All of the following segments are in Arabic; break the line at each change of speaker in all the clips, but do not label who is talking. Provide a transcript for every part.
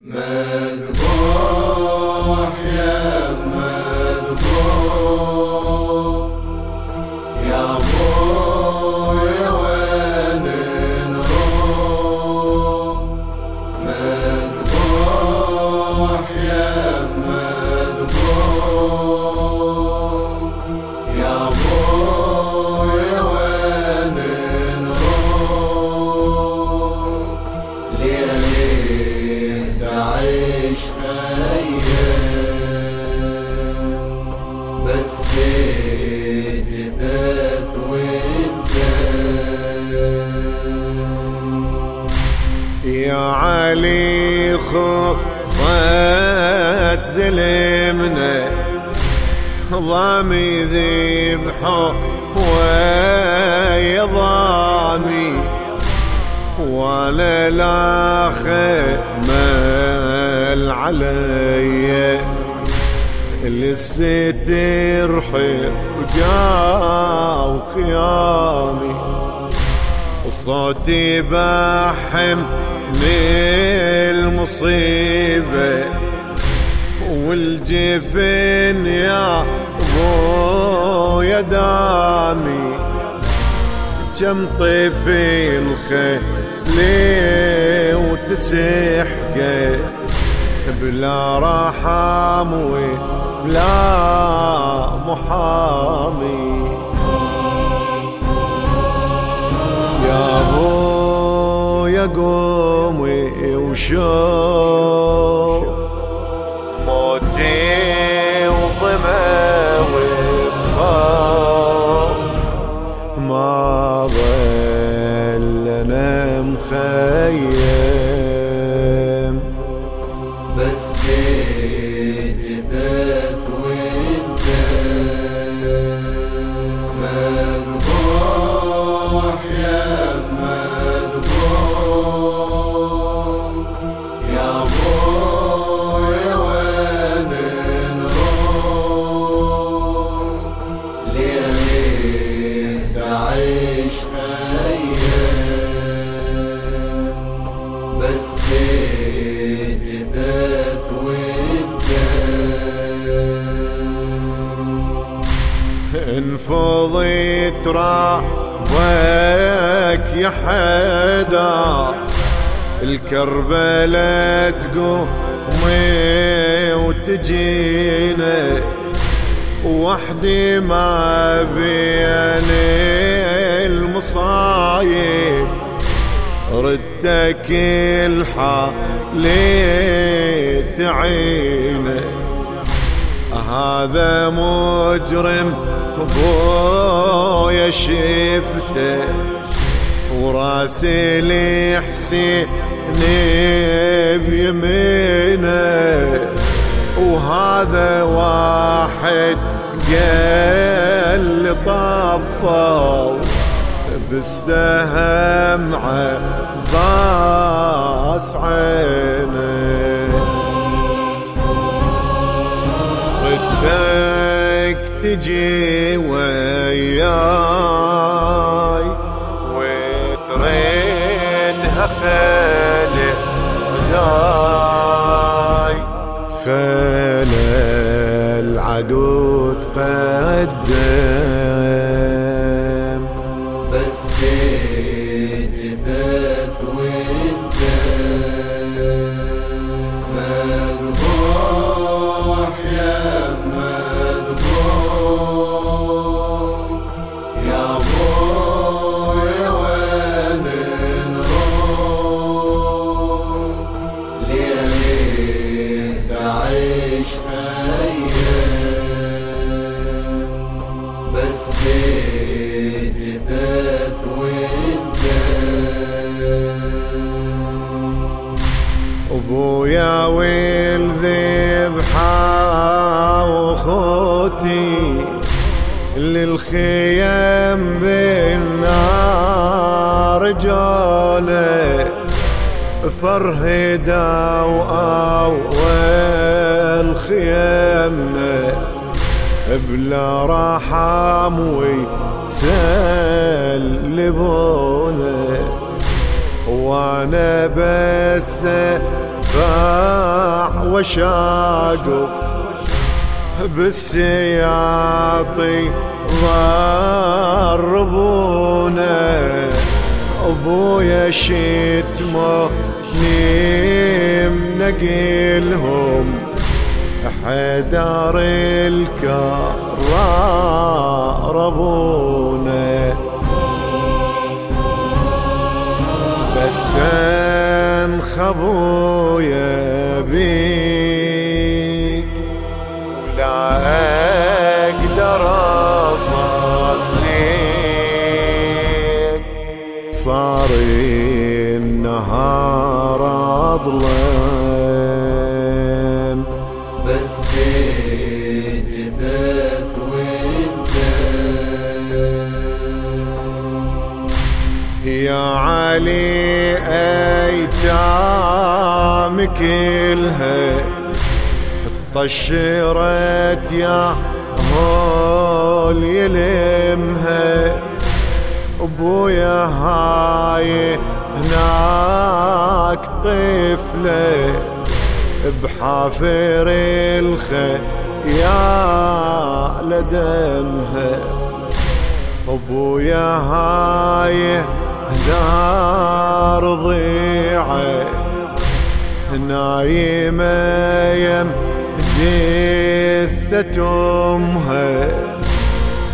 مذبوح
خصت زلمنا. ضامي ذبحه ويا ضامي. وأنا لا خمل علي. الستر حرقا وخيامي وصوتي بحم للمصيبة والجفن يا ابو يا دامي كم طفل خلي وتسحقه بلا رحم وبلا محامي. يا ابو يا قومي وشوف موتي وظمأ وبخاف ما ظل أنا مخيم.
بس
انفضي ترابك يا حدا الكربلة تقومي وتجينا. وحدي ما بين المصايب. ردك الحالي تعينه هذا مجرم بويا شفته وراسي لحسين بيمينه وهذا واحد قال طفوا بالسهم عباس عينه تجي وياي. وتريدها خالي داي خالي العدو تقدم
خيم بس جثث والدم
ابويا والذبحة وخوتي للخيم بالنار جونا فرهدا وأول خيمنا بلا رحم ويسلبونا وأنا بس فاع وشاقف بالسياطي ضربونا أبويا شتمو نيم نقلهم حدار أبونا. بس انخبويا بيك ولا أقدر أصليك. صار النهار
أظلم. جثث والدم
يا علي أيتام كلها طشرت يا هول يلمها. أبويا هاي هناك طفلة. بحافر الخيال لدمها أبويا هاي دار ضيعة نايمة يم جثة امها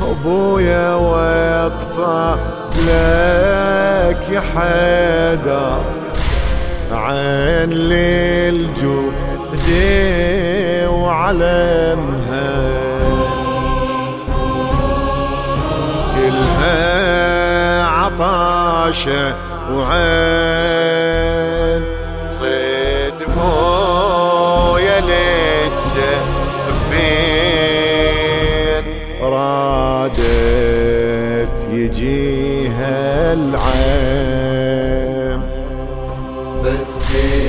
أبويا واطفى لك يا حيدر عين للجود وعلمها. كلها عطاشة وعين. صيد مويا للجفين رادت يجيها العين.
بس جثث